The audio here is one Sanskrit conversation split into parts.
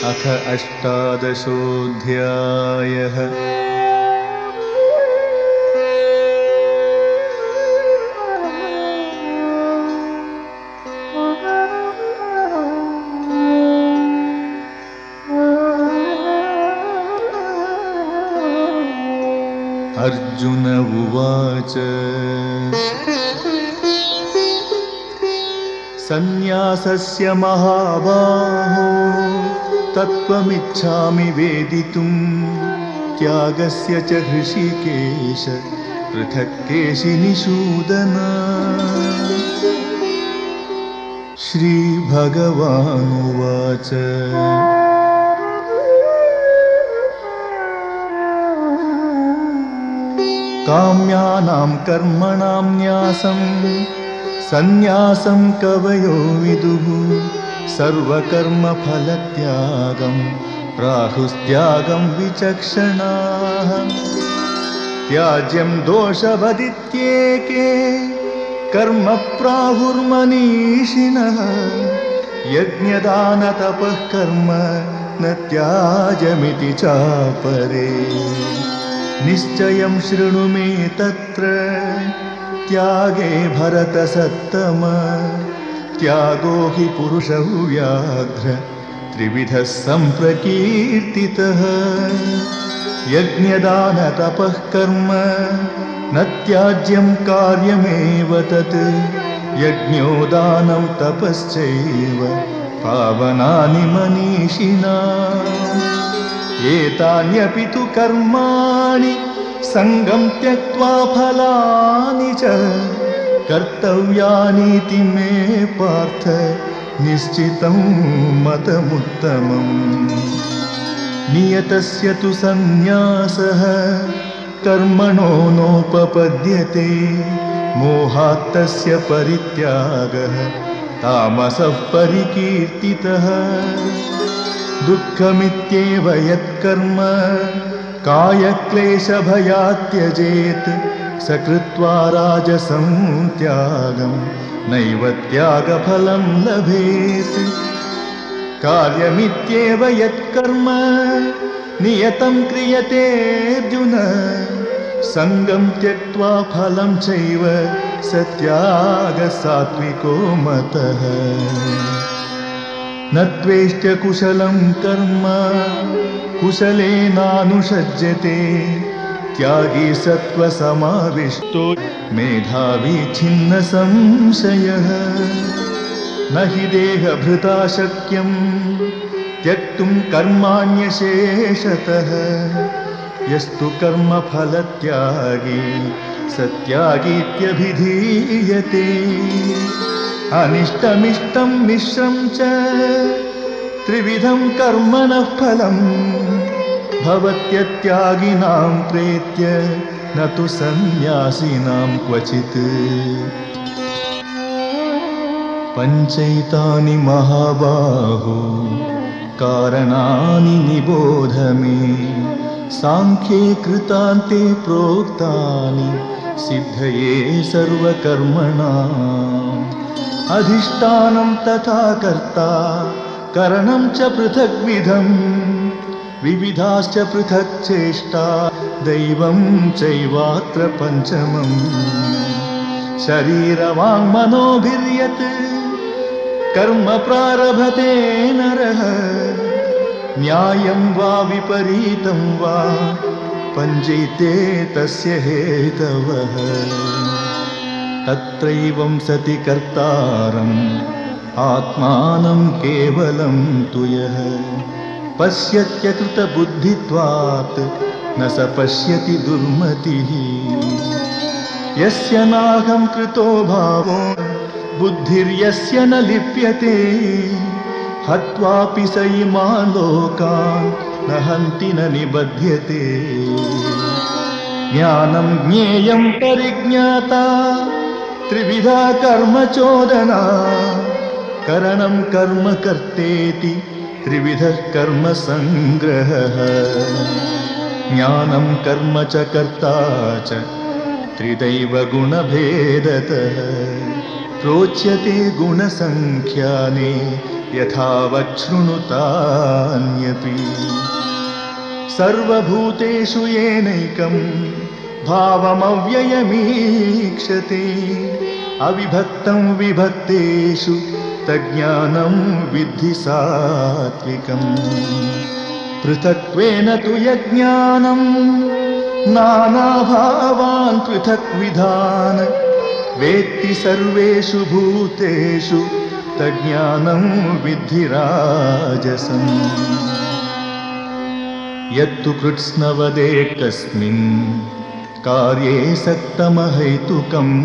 अथ अष्टादशोऽध्यायः। अर्जुन उवाच। सन्न्यासस्य महाबाहो। तत्त्वमिच्छामि वेदितुं त्यागस्य च हृषिकेश पृथक् केशिनिषूदन श्रीभगवानुवाच। काम्यानां कर्मणां न्यासं सन्न्यासं कवयो विदुः सर्वकर्मफलत्यागं प्राहुस्त्यागं विचक्षणाः। त्याज्यं दोषवदित्येके कर्म प्राहुर्मनीषिणः यज्ञदानतपः कर्म न त्याजमिति चापरे। निश्चयं शृणु मे तत्र त्यागे भरतसत्तम त्यागो हि पुरुषौ व्याघ्र त्रिविधः सम्प्रकीर्तितः यज्ञदानतपः कर्म न त्याज्यं कार्यमेव तत् यज्ञो दानं तपश्चैव पावनानि मनीषिणा एतान्यपि तु कर्माणि सङ्गं त्यक्त्वा फलानि च कर्तव्यानीति मे पार्थ निश्चितं मतमुत्तमम्। नियतस्य तु सन्न्यासः कर्मणो नोपपद्यते मोहात्तस्य परित्यागः तामसः परिकीर्तितः। दुःखमित्येव यत्कर्म कायक्लेशभयात् त्यजेत् स कृत्वा राजसं त्यागं नैव त्यागफलं लभेत्। कार्यमित्येव यत्कर्म नियतं क्रियतेऽर्जुन सङ्गं त्यक्त्वा फलं चैव स त्यागसात्विको मतः। न त्वेष्ट्य कुशलं कर्म कुशलेनानुषज्यते त्यागी सत्त्वसमाविष्टो मेधावी छिन्नसंशयः। न हि देहभृता शक्यं त्यक्तुं कर्माण्यशेषतः। यस्तु कर्मफलत्यागी सत्यागीत्यभिधीयते। अनिष्टमिष्टं मिश्रं च त्रिविधं कर्मणः फलम् भवत्यत्यागिनां प्रेत्य न तु सन्न्यासिनां क्वचित्। पञ्चैतानि महाबाहो कारणानि निबोध मे। साङ्ख्ये कृतान्ते प्रोक्तानि सिद्धये सर्वकर्मणाम् अधिष्ठानं तथा कर्ता करणं च पृथग्विधम् विविधाश्च पृथक् चेष्टा दैवं चैवात्र पञ्चमम्। शरीरवाङ्मनोभिर्यत् कर्म प्रारभते नरः। न्यायं वा विपरीतं वा पञ्चैते तस्य हेतवः। तत्रैवं सति कर्तारम् आत्मानं केवलं तु यः पश्यत्यकृतबुद्धित्वात् न स पश्यति दुर्मतिः। यस्य नाहं कृतो भावो बुद्धिर्यस्य न लिप्यते। हत्वापि स इमान् लोकान् न हन्ति न निबध्यते। ज्ञानं ज्ञेयं परिज्ञाता त्रिविधा कर्मचोदना करणं कर्म कर्तेति त्रिविधः कर्मसङ्ग्रहः ज्ञानं कर्म च कर्ता च त्रिदैव गुणभेदतः। प्रोच्यते गुणसङ्ख्याने यथावच्छृणुतान्यपि सर्वभूतेषु येनैकं भावमव्ययमीक्षते अविभक्तं विभक्तेषु तज्ज्ञानं विद्धि सात्विकम्। पृथक्त्वेन तु यज्ञानं नानाभावान् पृथक्विधान् वेत्ति सर्वेषु भूतेषु तज्ज्ञानं विद्धि राजसम्। यत्तु कृत्स्नवदे कस्मिन् कार्ये सक्तमहैतुकम्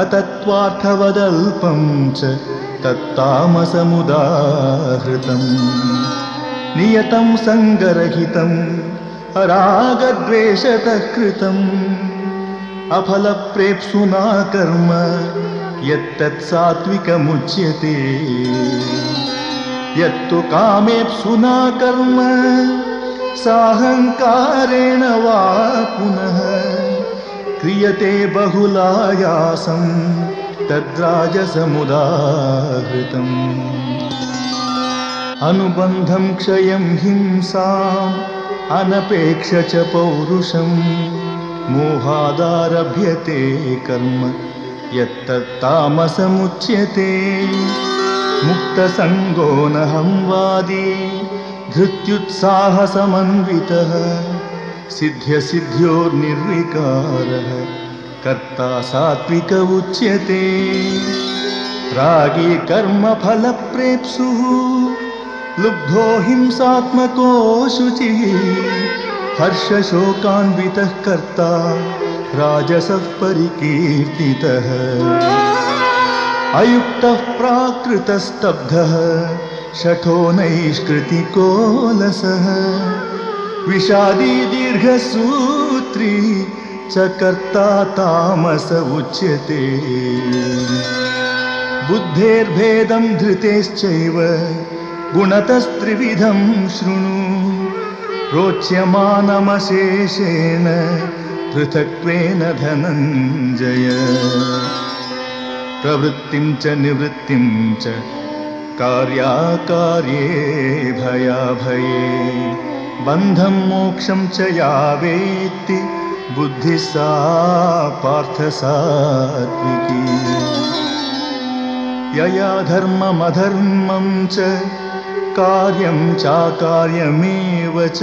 अतत्त्वार्थवदल्पं च तत्तामसमुदाहृतम् नियतं सङ्गरहितम् अरागद्वेषतः कृतम् अफलप्रेप्सुना कर्म यत्तत् सात्विकमुच्यते। यत्तु कामेप्सुना कर्म साहङ्कारेण वा पुनः क्रियते बहुलायासं तद्राजसमुदाहृतम्। अनुबन्धं क्षयं हिंसाम् अनपेक्ष च पौरुषम्। मोहादारभ्यते कर्म यत्तत्तामसमुच्यते। मुक्तसङ्गो न संवादी धृत्युत्साहसमन्वितः सिद्ध्यसिद्ध्योर्निर्विकारः कर्ता सात्विक उच्यते। रागी कर्मफलप्रेप्सुः लुब्धो हिंसात्मको शुचिः। हर्षशोकान्वितः कर्ता राजसः परिकीर्तितः अयुक्तः प्राकृतस्तब्धः, शठो नैष्कृतिकोलसः। विषादी दीर्घसूत्री च कर्ता तामस उच्यते। बुद्धेर्भेदं धृतेश्चैव गुणतस्त्रिविधं शृणु। रोच्यमानमशेषेण पृथक्त्वेन धनञ्जय। प्रवृत्तिं च निवृत्तिं च कार्याकार्ये भयाभये बन्धं मोक्षं च या वेत्ति बुद्धिः सा पार्थसात्विकी। यया धर्ममधर्मं च कार्यं चाकार्यमेव च।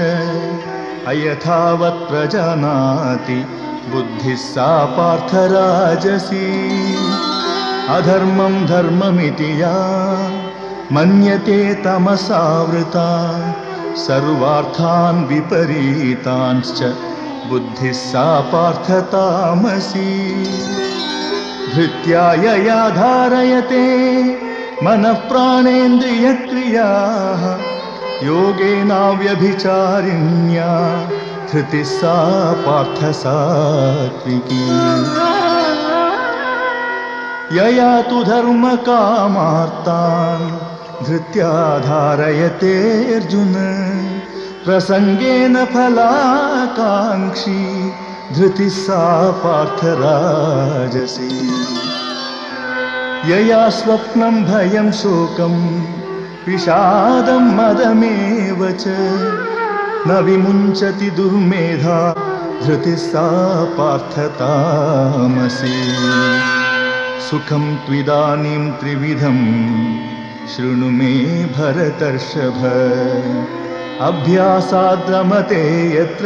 अयथावत् प्रजानाति बुद्धिः सा पार्थराजसी। अधर्मं धर्ममिति या मन्यते तमसावृता सर्वार्थान् विपरीतांश्च बुद्धिः सा पार्थतामसी। धृत्या यया धारयते मनः प्राणेन्द्रियक्रियाः योगेनाव्यभिचारिण्या, धृतिः सा पार्थसात्विकी। यया तु धर्मकामार्तान् धृत्या धारयते अर्जुन। प्रसङ्गेन फलाकाङ्क्षी धृतिः सा पार्थराजसी। यया स्वप्नं भयं शोकं विषादं मदमेव च। न विमुञ्चति दुर्मेधा धृतिः सा पार्थतामसी। सुखं त्विदानीं त्रिविधं शृणु मे भरतर्षभ। अभ्यासाद्रमते यत्र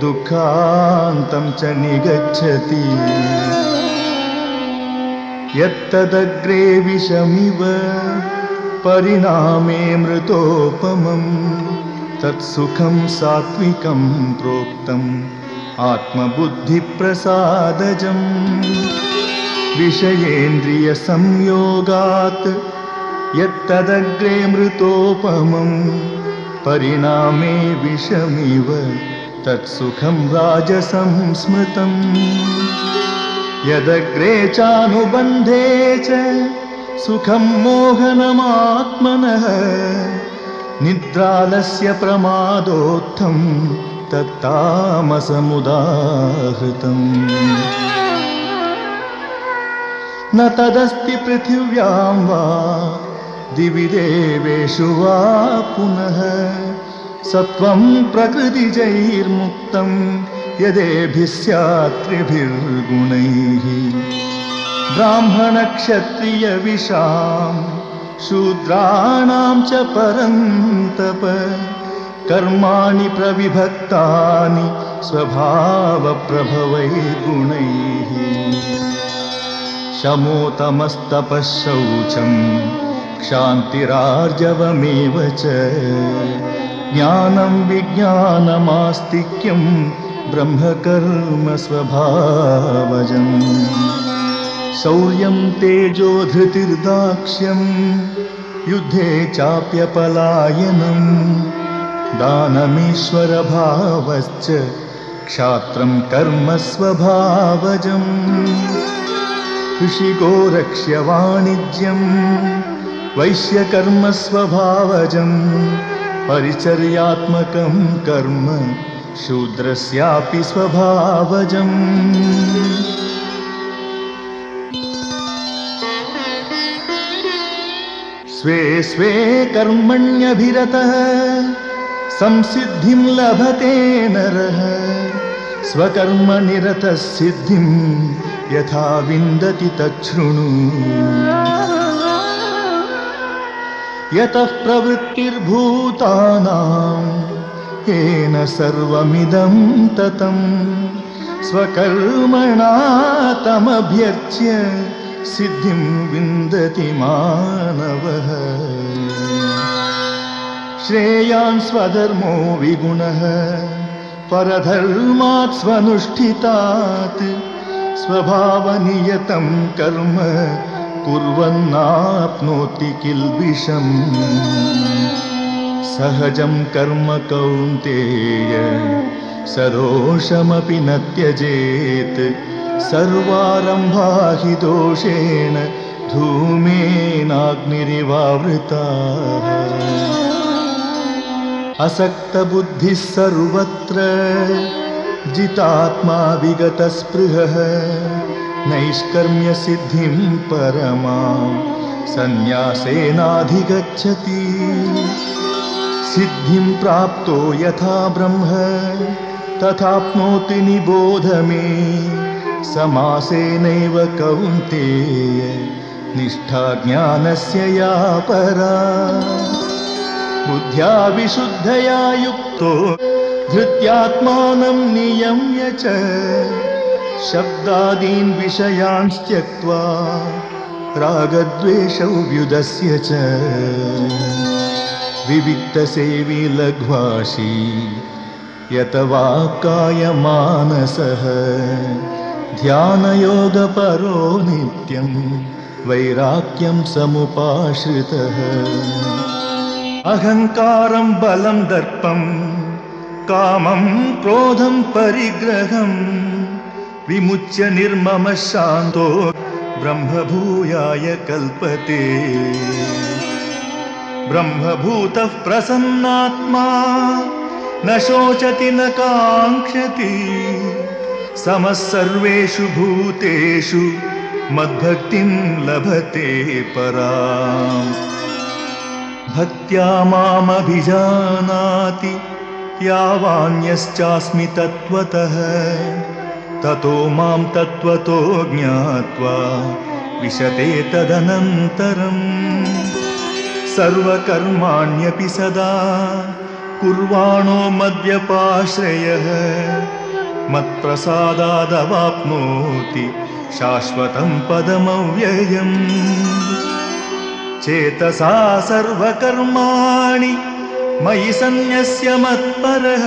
दुःखान्तं च निगच्छति। यत्तदग्रे विषमिव परिणामे मृतोपमम् तत्सुखं सात्विकं प्रोक्तम् आत्मबुद्धिप्रसादजम्। विषयेन्द्रियसंयोगात् यत्तदग्रे मृतोपमम् परिणामे विषमिव तत्सुखं राजसं स्मृतम् यदग्रे चानुबन्धे च सुखं मोहनमात्मनः निद्रालस्य प्रमादोत्थं तत्तामसमुदाहृतम्। न तदस्ति पृथिव्यां वा दिवि देवेषु वा पुनः सत्त्वं प्रकृतिजैर्मुक्तं यदेभिः स्यात् त्रिभिर्गुणैः ब्राह्मणक्षत्रियविषां शूद्राणां च परन्तप कर्माणि प्रविभक्तानि स्वभावप्रभवैर्गुणैः शमोतमस्तपः शौचं क्षान्तिरार्जवमेव च। ज्ञानं विज्ञानमास्तिक्यं ब्रह्मकर्मस्वभावजम्। शौर्यं तेजो धृतिर्दाक्ष्यं युद्धे चाप्यपलायनं दानमीश्वरभावश्च क्षात्रं कर्म स्वभावजम् ऋषिगोरक्ष्यवाणिज्यं वैश्यकर्मस्वभावजं परिचर्यात्मकं कर्म शूद्रस्यापि स्वभावजम्। स्वे स्वे कर्मण्यभिरतः संसिद्धिं लभते नरः। स्वकर्मनिरतः सिद्धिं यथा विन्दति तच्छृणु यतः प्रवृत्तिर्भूतानां येन सर्वमिदं ततं स्वकर्मणा तमभ्यर्च्य सिद्धिं विन्दति मानवः। श्रेयान् स्वधर्मो विगुणः परधर्मात् स्वनुष्ठितात् स्वभावनियतं कर्म कुर्वन्नाप्नोति किल्बिषम्। सहजं कर्म कौन्तेय सरोषमपि न त्यजेत्। सर्वारम्भा हि दोषेण धूमेनाग्निरिवावृताः। असक्तबुद्धिः सर्वत्र जितात्मा विगतस्पृहः नैष्कर्म्यसिद्धिं परमां सन्न्यासेनाधिगच्छति। सिद्धिं प्राप्तो यथा ब्रह्म तथाप्नोति निबोध मे। समासेनैव कौन्तेय निष्ठा ज्ञानस्य या परा। बुद्ध्या विशुद्धया युक्तो धृत्यात्मानं नियम्य च शब्दादीन् विषयान् रागद्वेषौ व्युदस्य च। विविक्तसेवी लघ्वाशी यत वाक्कायमानसः ध्यानयोगपरो नित्यं वैराग्यं समुपाश्रितः। अहङ्कारं बलं दर्पं कामं क्रोधं परिग्रहं विमुच्य निर्ममः शान्तो ब्रह्मभूयाय कल्पते। ब्रह्मभूतः प्रसन्नात्मा न शोचति न काङ्क्षति। समः सर्वेषु भूतेषु मद्भक्तिं लभते पराम्। भक्त्या मामभिजानाति यावान्यश्चास्मि तत्त्वतः ततो मां तत्त्वतो ज्ञात्वा विशते तदनन्तरम् सर्वकर्माण्यपि सदा कुर्वाणो मद्व्यपाश्रयः मत्प्रसादादवाप्नोति शाश्वतं पदमव्ययम् चेतसा सर्वकर्माणि मयि सन्न्यस्य मत्परः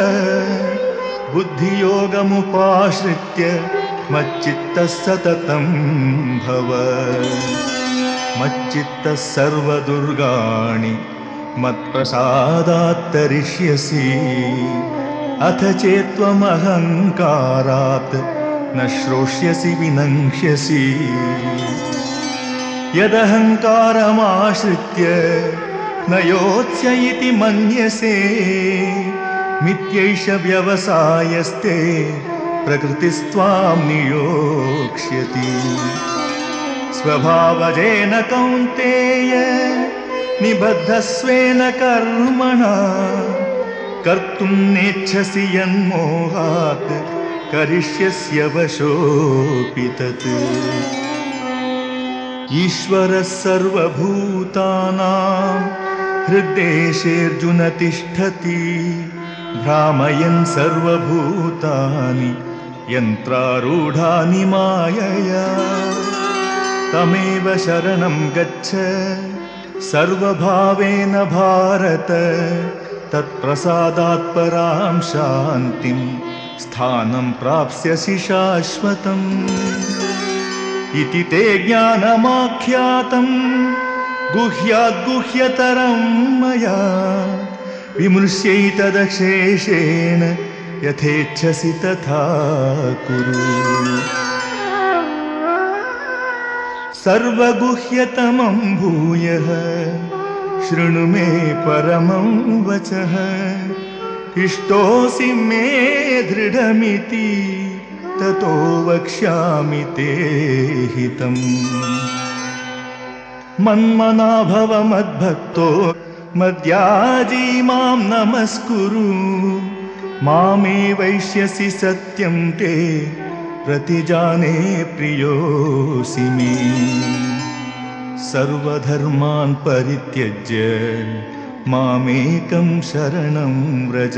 बुद्धियोगमुपाश्रित्य मच्चित्तः सततं भव। मच्चित्तः सर्वदुर्गाणि मत्प्रसादात्तरिष्यसि। अथ चेत्त्वमहङ्कारात् न श्रोष्यसि विनङ्क्ष्यसि। यदहङ्कारमाश्रित्य न योत्स्य इति मन्यसे मिथ्यैष व्यवसायस्ते प्रकृतिस्त्वां नियोक्ष्यति। स्वभावजेन कौन्तेय निबद्धस्वेन कर्मणा कर्तुं नेच्छसि यन्मोहात् करिष्यस्य वशोऽपि तत्। ईश्वरः सर्वभूतानां हृद्देशेऽर्जुन तिष्ठति भ्रामयन् सर्वभूतानि यन्त्रारूढानि मायया। तमेव शरणं गच्छ सर्वभावेन भारत तत्प्रसादात् परां शान्तिं स्थानं प्राप्स्यसि शाश्वतम्। इति ते ज्ञानमाख्यातम् गुह्याद्गुह्यतरं मया विमृश्यैतदशेषेण यथेच्छसि तथा कुरु। सर्वगुह्यतमं भूयः शृणु मे परमं वचः। इष्टोऽसि मे दृढमिति ततो वक्ष्यामि ते हितम्। मन्मना भव मद्भक्तो मद्याजी मां नमस्कुरु। मामे वैश्यसि सत्यं ते प्रतिजाने प्रियोऽसि मे सर्वधर्मान् परित्यज्य मामेकं शरणं व्रज।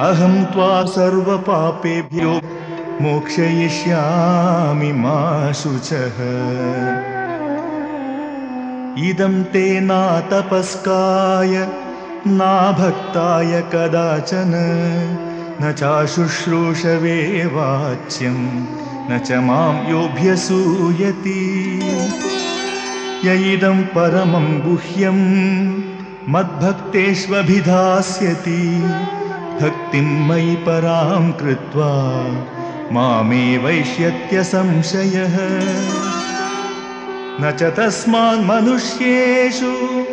अहं त्वा सर्वपापेभ्यो मोक्षयिष्यामि मा शुचः इदं ते नातपस्काय नाभक्ताय कदाचन न चाशुश्रूषवे वाच्यं न च मां योऽभ्यसूयति य इदं परमं गुह्यं मद्भक्तेष्वभिधास्यति। भक्तिं मयि परां कृत्वा मामे वैष्यत्यसंशयः न च तस्मान् मनुष्येषु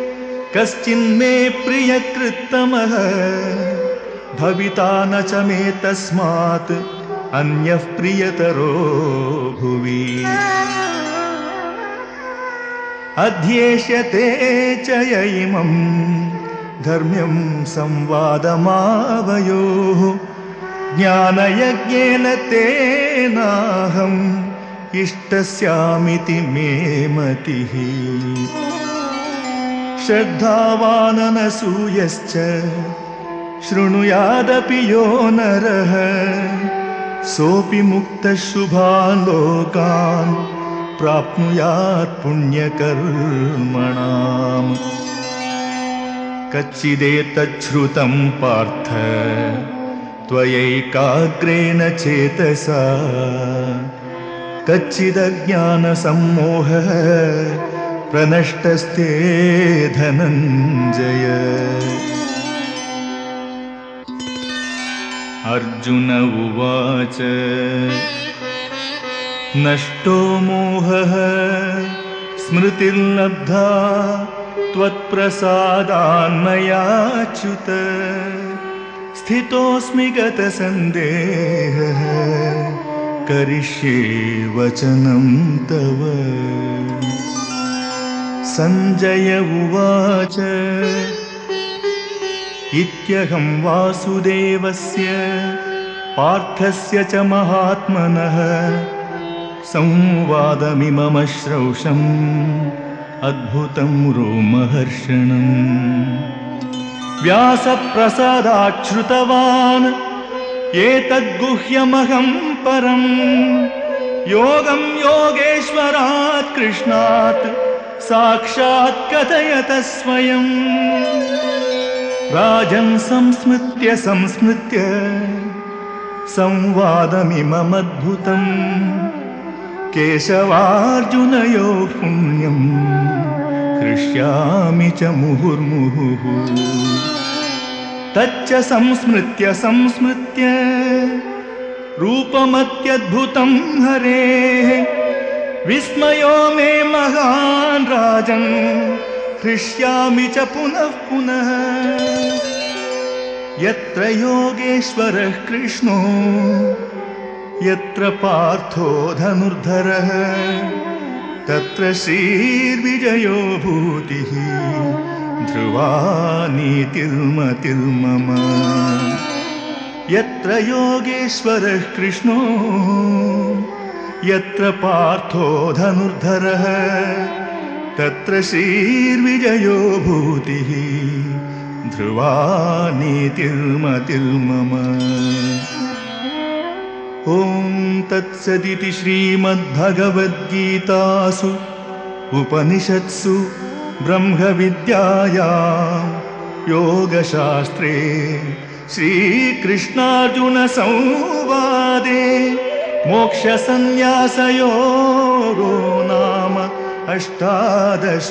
कश्चिन्मे प्रियकृत्तमः। भविता न च मे तस्मात् अन्यः प्रियतरो भुवि। अध्येष्यते च य इमं धर्म्यं संवादमावयोः। ज्ञानयज्ञेन तेनाहम् इष्टस्यामिति मे मतिः। श्रद्धावाननसूयश्च शृणुयादपि यो नरः। सोऽपि मुक्तः शुभान् लोकान् प्राप्नुयात् पुण्यकर्मणाम्। कच्चिदेतच्छ्रुतं पार्थ त्वयैकाग्रेण चेतसा कच्चिदज्ञानसम्मोहः प्रनष्टस्ते धनञ्जय अर्जुन उवाच नष्टो मोहः स्मृतिर्लब्धा त्वत्प्रसादान्मयाच्युत स्थितोऽस्मि गतसन्देहः करिष्ये वचनं तव। सञ्जय उवाच इत्यहं वासुदेवस्य पार्थस्य च महात्मनः। संवादमिममश्रौषम् अद्भुतं रोमहर्षणम्। व्यासप्रसादाच्छ्रुतवान् एतद्गुह्यमहं परम्। योगं योगेश्वरात् कृष्णात् साक्षात् कथयत स्वयम् राजन् संस्मृत्य संस्मृत्य संवादमिममद्भुतम्। केशवार्जुनयोः पुण्यम् हृष्यामि च मुहुर्मुहुः। तच्च संस्मृत्य संस्मृत्य रूपमत्यद्भुतं हरेः। विस्मयो मे महान् राजन् हृष्यामि च पुनः पुनः। यत्र योगेश्वरः कृष्णो यत्र पार्थो धनुर्धरः तत्र श्रीर्विजयो भूतिः ध्रुवा नीतिर्मतिर्मम यत्र योगेश्वरः कृष्णो यत्र पार्थो धनुर्धरः तत्र श्रीर्विजयो भूतिः ध्रुवा नीतिर्मतिर्मम ॐ तत्सदिति श्रीमद्भगवद्गीतासु उपनिषत्सु ब्रह्मविद्यायां योगशास्त्रे श्रीकृष्णार्जुनसंवादे मोक्षसन्न्यासयोगो नाम अष्टादशोऽध्यायः